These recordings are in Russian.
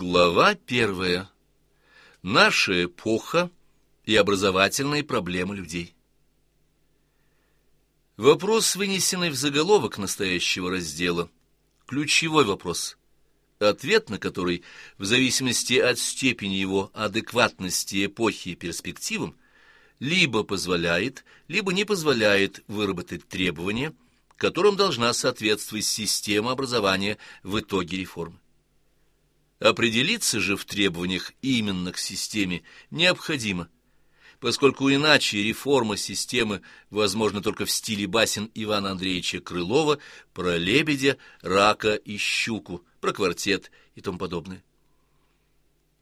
Глава первая. Наша эпоха и образовательные проблемы людей. Вопрос, вынесенный в заголовок настоящего раздела, ключевой вопрос, ответ на который, в зависимости от степени его адекватности эпохи и перспективам, либо позволяет, либо не позволяет выработать требования, которым должна соответствовать система образования в итоге реформы. Определиться же в требованиях именно к системе необходимо, поскольку иначе реформа системы возможна только в стиле басен Ивана Андреевича Крылова про лебедя, рака и щуку, про квартет и тому подобное.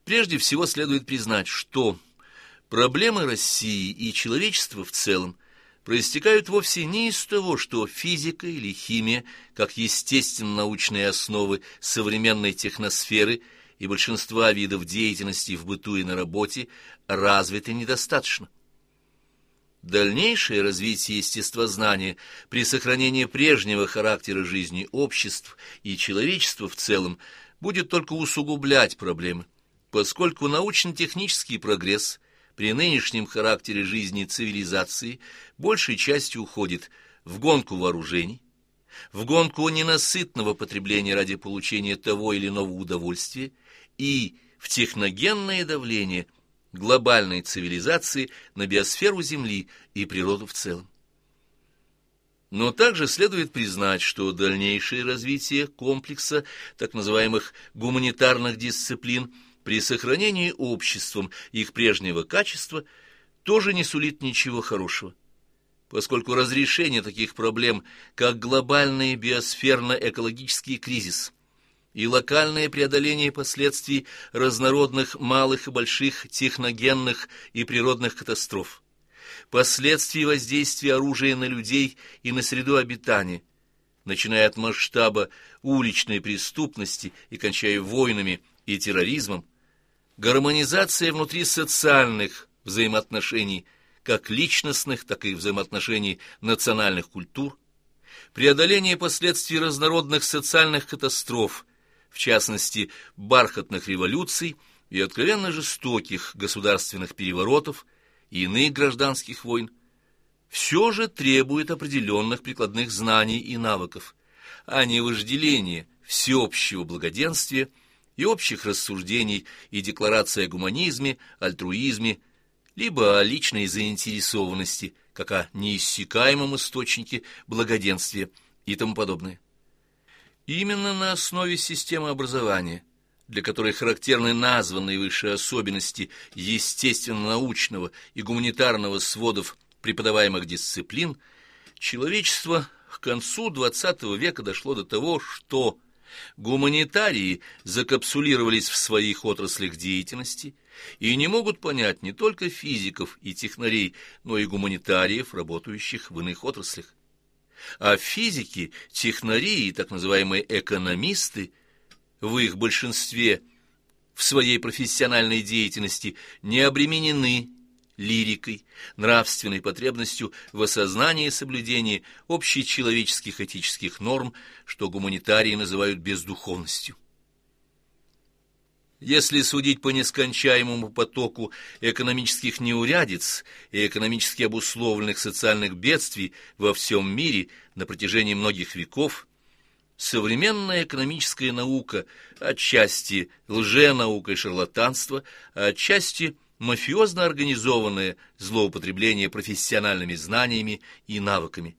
Прежде всего следует признать, что проблемы России и человечества в целом проистекают вовсе не из того, что физика или химия, как естественно-научные основы современной техносферы и большинства видов деятельности в быту и на работе, развиты недостаточно. Дальнейшее развитие естествознания при сохранении прежнего характера жизни обществ и человечества в целом будет только усугублять проблемы, поскольку научно-технический прогресс – при нынешнем характере жизни цивилизации большей частью уходит в гонку вооружений, в гонку ненасытного потребления ради получения того или иного удовольствия и в техногенное давление глобальной цивилизации на биосферу Земли и природу в целом. Но также следует признать, что дальнейшее развитие комплекса так называемых гуманитарных дисциплин – при сохранении обществом их прежнего качества тоже не сулит ничего хорошего, поскольку разрешение таких проблем, как глобальный биосферно-экологический кризис и локальное преодоление последствий разнородных малых и больших техногенных и природных катастроф, последствий воздействия оружия на людей и на среду обитания, начиная от масштаба уличной преступности и кончая войнами и терроризмом, гармонизация внутри социальных взаимоотношений, как личностных, так и взаимоотношений национальных культур, преодоление последствий разнородных социальных катастроф, в частности, бархатных революций и откровенно жестоких государственных переворотов и иных гражданских войн, все же требует определенных прикладных знаний и навыков, а не вожделения всеобщего благоденствия – и общих рассуждений и декларации о гуманизме, альтруизме, либо о личной заинтересованности, как о неиссякаемом источнике благоденствия и тому подобное. Именно на основе системы образования, для которой характерны названные выше особенности естественно-научного и гуманитарного сводов преподаваемых дисциплин, человечество к концу XX века дошло до того, что Гуманитарии закапсулировались в своих отраслях деятельности и не могут понять не только физиков и технарей, но и гуманитариев, работающих в иных отраслях. А физики, технари и так называемые экономисты в их большинстве в своей профессиональной деятельности не обременены лирикой, нравственной потребностью в осознании и соблюдении общечеловеческих этических норм, что гуманитарии называют бездуховностью. Если судить по нескончаемому потоку экономических неурядиц и экономически обусловленных социальных бедствий во всем мире на протяжении многих веков, современная экономическая наука отчасти лженаука и шарлатанство, а отчасти – мафиозно организованное злоупотребление профессиональными знаниями и навыками.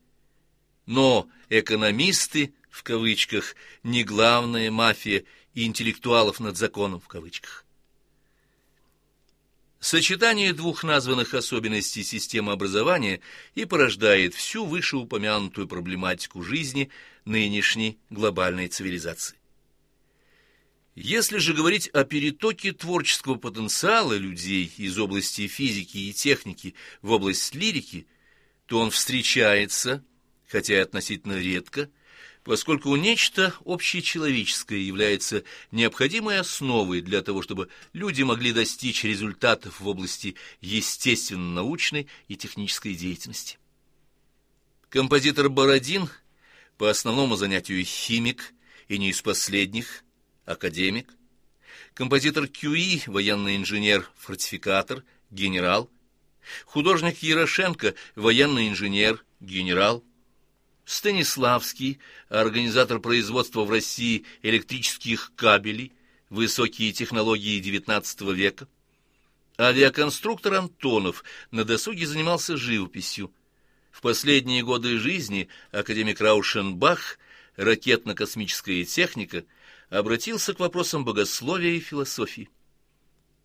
Но экономисты, в кавычках, не главная мафия и интеллектуалов над законом, в кавычках. Сочетание двух названных особенностей системы образования и порождает всю вышеупомянутую проблематику жизни нынешней глобальной цивилизации. Если же говорить о перетоке творческого потенциала людей из области физики и техники в область лирики, то он встречается, хотя и относительно редко, поскольку нечто общечеловеческое является необходимой основой для того, чтобы люди могли достичь результатов в области естественно-научной и технической деятельности. Композитор Бородин, по основному занятию химик, и не из последних – академик, композитор Кюи, военный инженер, фортификатор, генерал, художник Ярошенко, военный инженер, генерал, Станиславский, организатор производства в России электрических кабелей, высокие технологии XIX века, авиаконструктор Антонов на досуге занимался живописью. В последние годы жизни академик Раушенбах, ракетно-космическая техника, обратился к вопросам богословия и философии.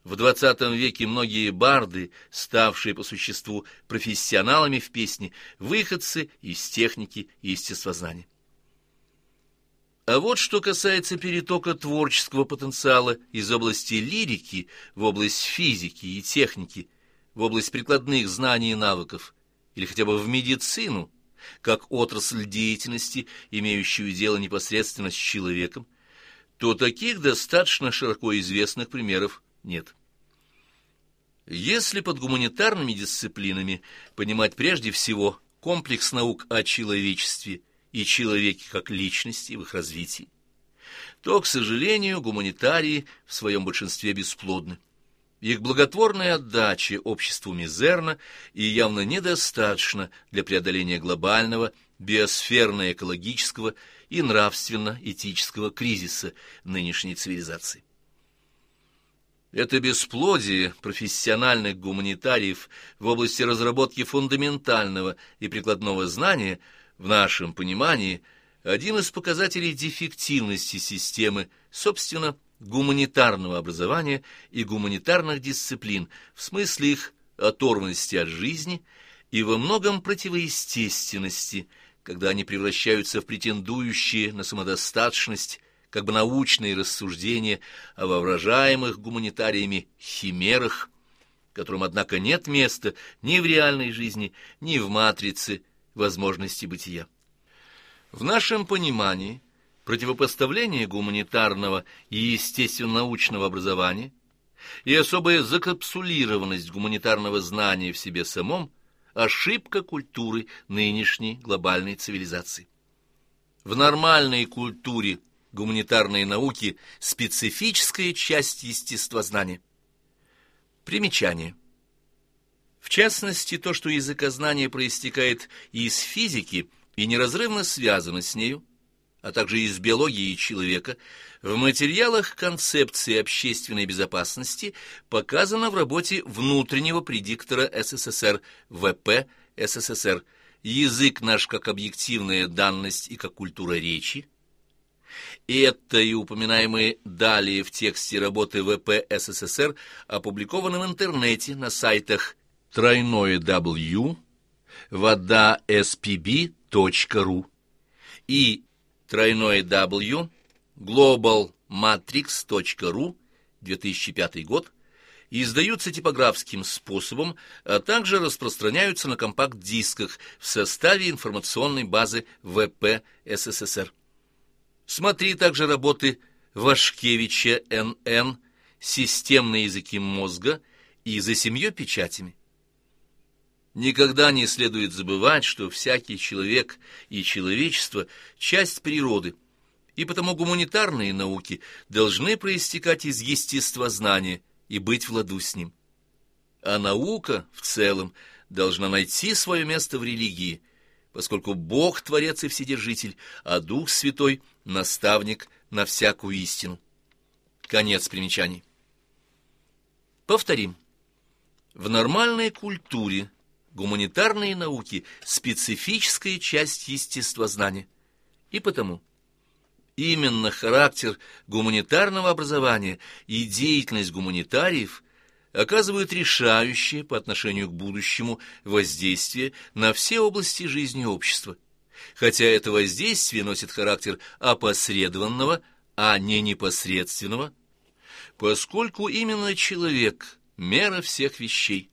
В XX веке многие барды, ставшие по существу профессионалами в песне, выходцы из техники и естествознания. А вот что касается перетока творческого потенциала из области лирики в область физики и техники, в область прикладных знаний и навыков, или хотя бы в медицину, как отрасль деятельности, имеющую дело непосредственно с человеком, то таких достаточно широко известных примеров нет. Если под гуманитарными дисциплинами понимать прежде всего комплекс наук о человечестве и человеке как личности в их развитии, то, к сожалению, гуманитарии в своем большинстве бесплодны. Их благотворная отдача обществу мизерна и явно недостаточно для преодоления глобального, биосферно-экологического и нравственно-этического кризиса нынешней цивилизации. Это бесплодие профессиональных гуманитариев в области разработки фундаментального и прикладного знания в нашем понимании один из показателей дефективности системы, собственно, гуманитарного образования и гуманитарных дисциплин в смысле их оторванности от жизни и во многом противоестественности, когда они превращаются в претендующие на самодостаточность как бы научные рассуждения о воображаемых гуманитариями химерах, которым, однако, нет места ни в реальной жизни, ни в матрице возможности бытия. В нашем понимании противопоставление гуманитарного и естественно-научного образования и особая закапсулированность гуманитарного знания в себе самом – ошибка культуры нынешней глобальной цивилизации. В нормальной культуре гуманитарные науки – специфическая часть естествознания. Примечание. В частности, то, что языкознание проистекает из физики и неразрывно связано с нею, а также из биологии человека, в материалах концепции общественной безопасности показано в работе внутреннего предиктора СССР ВП СССР. «Язык наш как объективная данность и как культура речи», это и упоминаемые далее в тексте работы ВП СССР опубликованы в интернете на сайтах тройное W, вода spb.ru и тройное W, globalmatrix.ru, 2005 год, издаются типографским способом, а также распространяются на компакт-дисках в составе информационной базы ВП СССР. Смотри также работы Вашкевича Н.Н. «Системные языки мозга» и «За семью печатями». Никогда не следует забывать, что всякий человек и человечество – часть природы, и потому гуманитарные науки должны проистекать из естествознания и быть в ладу с ним. А наука в целом должна найти свое место в религии – поскольку Бог – Творец и Вседержитель, а Дух Святой – наставник на всякую истину. Конец примечаний. Повторим. В нормальной культуре гуманитарные науки – специфическая часть естествознания. И потому именно характер гуманитарного образования и деятельность гуманитариев – оказывают решающее по отношению к будущему воздействие на все области жизни общества, хотя это воздействие носит характер опосредованного, а не непосредственного, поскольку именно человек – мера всех вещей,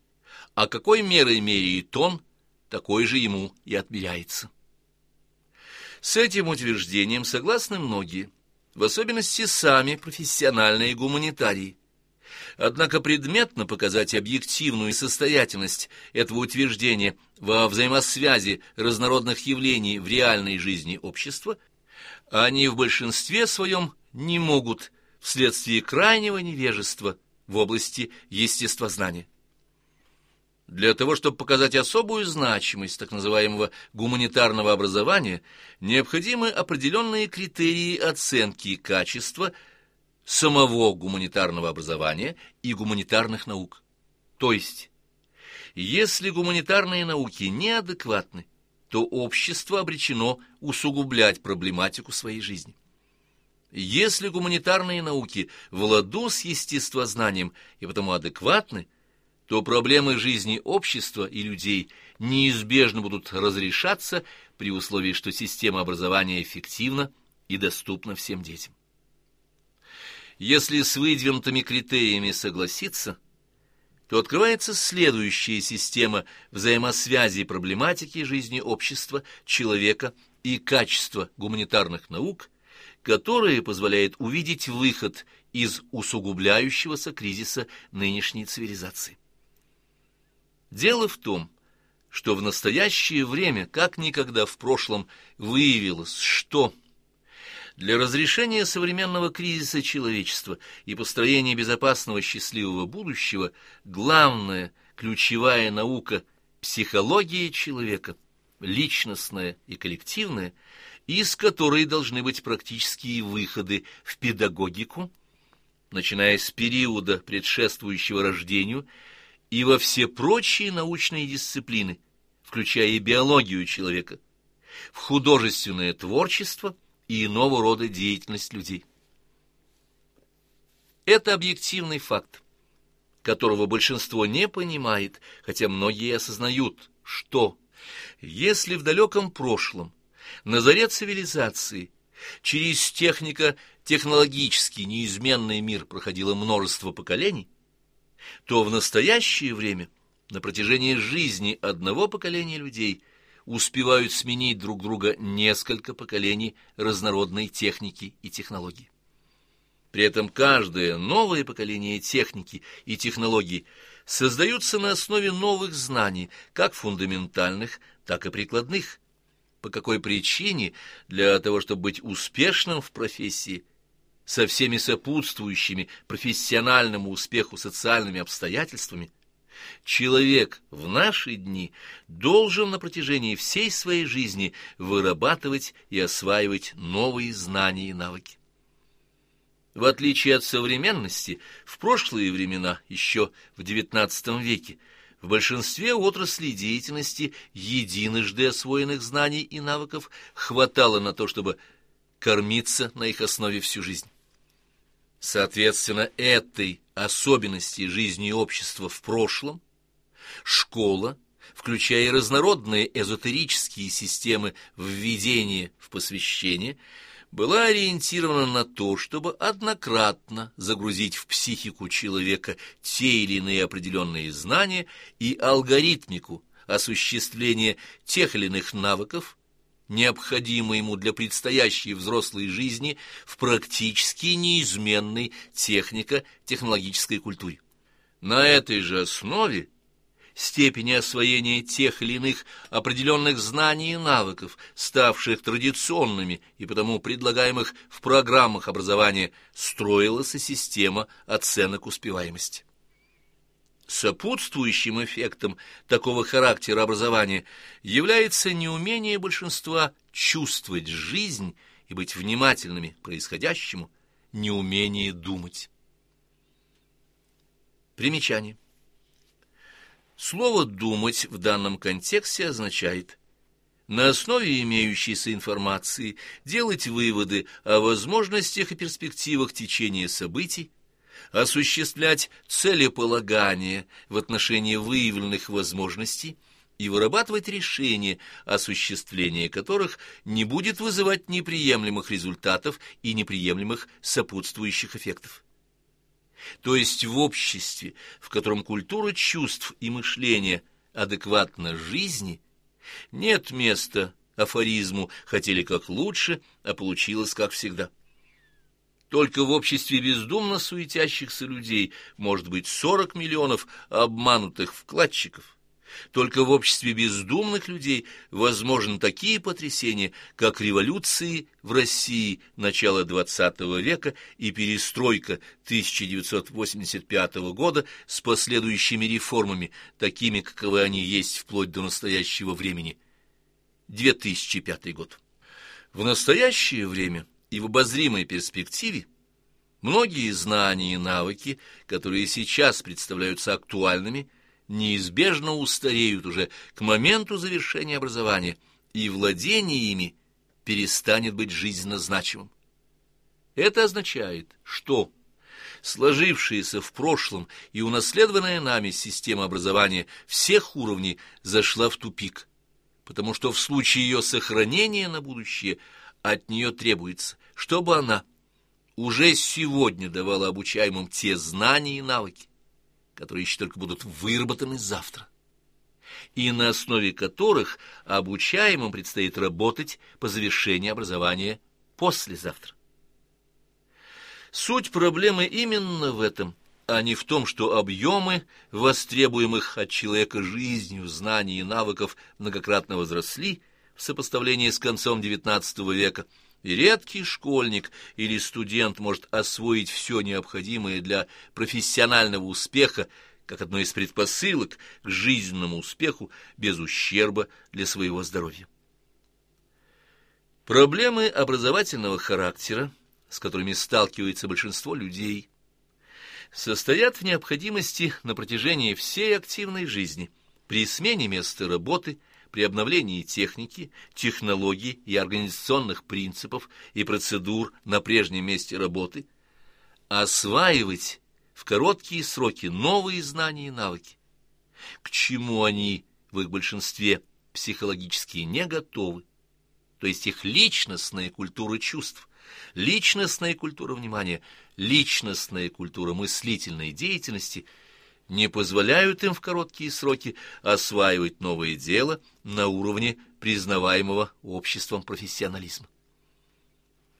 а какой мерой меряет он, такой же ему и отмеряется. С этим утверждением согласны многие, в особенности сами профессиональные гуманитарии, Однако предметно показать объективную состоятельность этого утверждения во взаимосвязи разнородных явлений в реальной жизни общества они в большинстве своем не могут вследствие крайнего невежества в области естествознания. Для того, чтобы показать особую значимость так называемого гуманитарного образования, необходимы определенные критерии оценки качества самого гуманитарного образования и гуманитарных наук. То есть, если гуманитарные науки неадекватны, то общество обречено усугублять проблематику своей жизни. Если гуманитарные науки в ладу с естествознанием и потому адекватны, то проблемы жизни общества и людей неизбежно будут разрешаться при условии, что система образования эффективна и доступна всем детям. Если с выдвинутыми критериями согласиться, то открывается следующая система взаимосвязи проблематики жизни общества, человека и качества гуманитарных наук, которая позволяет увидеть выход из усугубляющегося кризиса нынешней цивилизации. Дело в том, что в настоящее время, как никогда в прошлом, выявилось, что для разрешения современного кризиса человечества и построения безопасного счастливого будущего главная, ключевая наука – психология человека, личностная и коллективная, из которой должны быть практические выходы в педагогику, начиная с периода, предшествующего рождению – и во все прочие научные дисциплины, включая и биологию человека, в художественное творчество и иного рода деятельность людей. Это объективный факт, которого большинство не понимает, хотя многие осознают, что если в далеком прошлом, на заре цивилизации, через технико-технологический неизменный мир проходило множество поколений, то в настоящее время на протяжении жизни одного поколения людей успевают сменить друг друга несколько поколений разнородной техники и технологий. При этом каждое новое поколение техники и технологий создаются на основе новых знаний, как фундаментальных, так и прикладных. По какой причине? Для того, чтобы быть успешным в профессии, со всеми сопутствующими профессиональному успеху социальными обстоятельствами, человек в наши дни должен на протяжении всей своей жизни вырабатывать и осваивать новые знания и навыки. В отличие от современности, в прошлые времена, еще в XIX веке, в большинстве отраслей деятельности единожды освоенных знаний и навыков хватало на то, чтобы кормиться на их основе всю жизнь. Соответственно, этой особенности жизни общества в прошлом школа, включая и разнородные эзотерические системы введения в посвящение, была ориентирована на то, чтобы однократно загрузить в психику человека те или иные определенные знания и алгоритмику осуществления тех или иных навыков, необходимой ему для предстоящей взрослой жизни в практически неизменной технико-технологической культуре. На этой же основе степени освоения тех или иных определенных знаний и навыков, ставших традиционными и потому предлагаемых в программах образования, строилась и система оценок успеваемости. Сопутствующим эффектом такого характера образования является неумение большинства чувствовать жизнь и быть внимательными к происходящему, неумение думать. Примечание. Слово «думать» в данном контексте означает на основе имеющейся информации делать выводы о возможностях и перспективах течения событий, осуществлять целеполагание в отношении выявленных возможностей и вырабатывать решения, осуществление которых не будет вызывать неприемлемых результатов и неприемлемых сопутствующих эффектов. То есть в обществе, в котором культура чувств и мышления адекватна жизни, нет места афоризму «хотели как лучше, а получилось как всегда». Только в обществе бездумно суетящихся людей может быть 40 миллионов обманутых вкладчиков, Только в обществе бездумных людей возможны такие потрясения, как революции в России начала XX века и перестройка 1985 года с последующими реформами, такими, каковы они есть вплоть до настоящего времени. 2005 год. В настоящее время и в обозримой перспективе многие знания и навыки, которые сейчас представляются актуальными, неизбежно устареют уже к моменту завершения образования, и владение ими перестанет быть жизненно значимым. Это означает, что сложившаяся в прошлом и унаследованная нами система образования всех уровней зашла в тупик, потому что в случае ее сохранения на будущее от нее требуется, чтобы она уже сегодня давала обучаемым те знания и навыки, которые еще только будут выработаны завтра, и на основе которых обучаемым предстоит работать по завершении образования послезавтра. Суть проблемы именно в этом, а не в том, что объемы востребуемых от человека жизнью, знаний и навыков многократно возросли в сопоставлении с концом XIX века – редкий школьник или студент может освоить все необходимое для профессионального успеха как одно из предпосылок к жизненному успеху без ущерба для своего здоровья. Проблемы образовательного характера, с которыми сталкивается большинство людей, состоят в необходимости на протяжении всей активной жизни при смене места работы – при обновлении техники, технологий и организационных принципов и процедур на прежнем месте работы, осваивать в короткие сроки новые знания и навыки, к чему они в их большинстве психологически не готовы, то есть их личностная культура чувств, личностная культура внимания, личностная культура мыслительной деятельности – не позволяют им в короткие сроки осваивать новое дело на уровне признаваемого обществом профессионализма.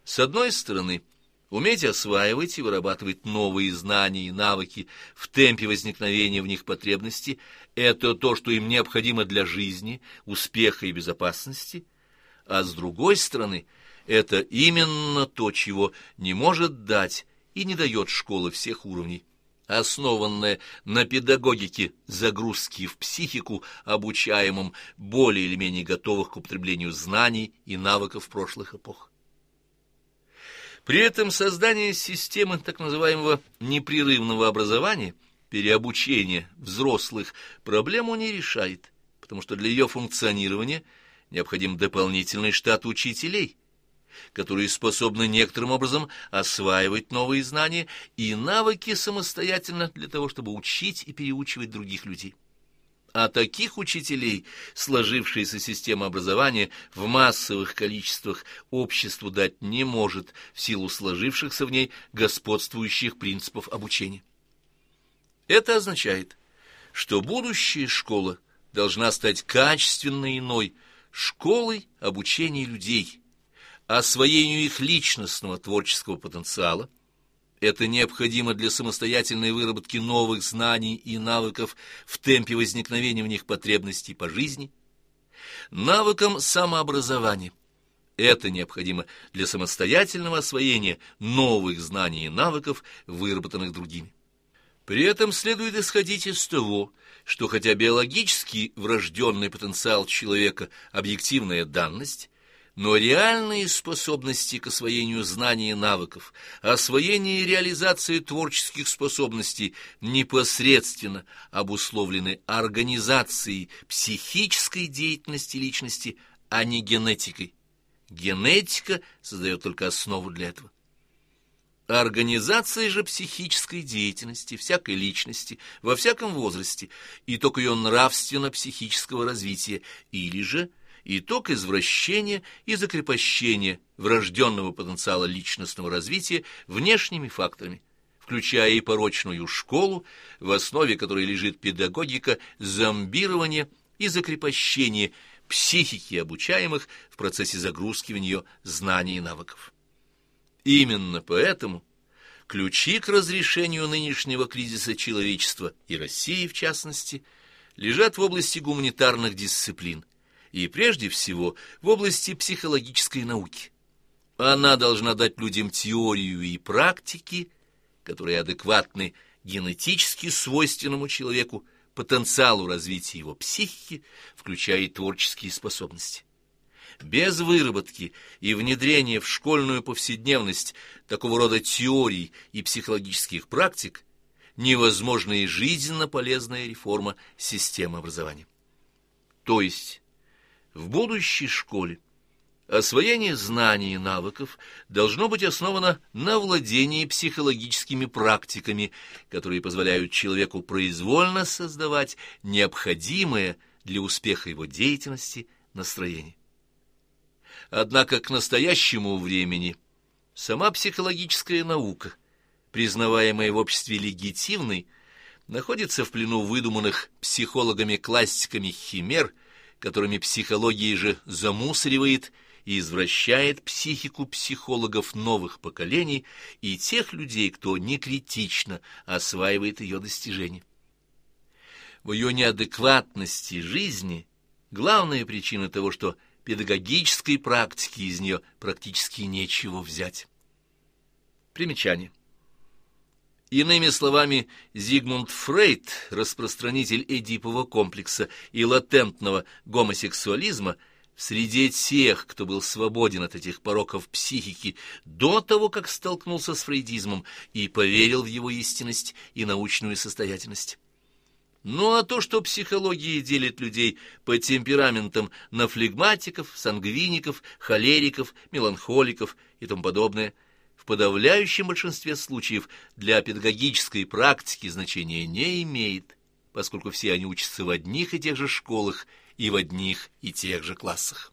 С одной стороны, уметь осваивать и вырабатывать новые знания и навыки в темпе возникновения в них потребности – это то, что им необходимо для жизни, успеха и безопасности, а с другой стороны, это именно то, чего не может дать и не дает школа всех уровней основанная на педагогике загрузки в психику обучаемым более или менее готовых к употреблению знаний и навыков прошлых эпох. При этом создание системы так называемого непрерывного образования, переобучения взрослых, проблему не решает, потому что для ее функционирования необходим дополнительный штат учителей, которые способны некоторым образом осваивать новые знания и навыки самостоятельно для того, чтобы учить и переучивать других людей. А таких учителей сложившаяся система образования в массовых количествах обществу дать не может в силу сложившихся в ней господствующих принципов обучения. Это означает, что будущая школа должна стать качественно иной школой обучения людей – освоению их личностного творческого потенциала. Это необходимо для самостоятельной выработки новых знаний и навыков в темпе возникновения в них потребностей по жизни. Навыкам самообразования. Это необходимо для самостоятельного освоения новых знаний и навыков, выработанных другими. При этом следует исходить из того, что хотя биологически врожденный потенциал человека – объективная данность, но реальные способности к освоению знаний и навыков, освоение и реализация творческих способностей непосредственно обусловлены организацией психической деятельности личности, а не генетикой. Генетика создает только основу для этого. Организация же психической деятельности всякой личности во всяком возрасте, итог ее нравственно-психического развития или же – итог извращения и закрепощения врожденного потенциала личностного развития внешними факторами, включая и порочную школу, в основе которой лежит педагогика зомбирования и закрепощения психики обучаемых в процессе загрузки в нее знаний и навыков. Именно поэтому ключи к разрешению нынешнего кризиса человечества и России, в частности, лежат в области гуманитарных дисциплин и прежде всего в области психологической науки. Она должна дать людям теорию и практики, которые адекватны генетически свойственному человеку, потенциалу развития его психики, включая и творческие способности. Без выработки и внедрения в школьную повседневность такого рода теорий и психологических практик невозможна и жизненно полезная реформа системы образования. То есть в будущей школе освоение знаний и навыков должно быть основано на владении психологическими практиками, которые позволяют человеку произвольно создавать необходимое для успеха его деятельности настроение. Однако к настоящему времени сама психологическая наука, признаваемая в обществе легитимной, находится в плену выдуманных психологами-классиками химер, которыми психология же замусоривает и извращает психику психологов новых поколений и тех людей, кто некритично осваивает ее достижения. В ее неадекватности жизни главная причина того, что педагогической практики из нее практически нечего взять. Примечание. Иными словами, Зигмунд Фрейд, распространитель эдипового комплекса и латентного гомосексуализма, в среде тех, кто был свободен от этих пороков психики до того, как столкнулся с фрейдизмом и поверил в его истинность и научную состоятельность. Ну а то, что психология делит людей по темпераментам на флегматиков, сангвиников, холериков, меланхоликов и тому подобное, в подавляющем большинстве случаев для педагогической практики значения не имеет, поскольку все они учатся в одних и тех же школах и в одних и тех же классах.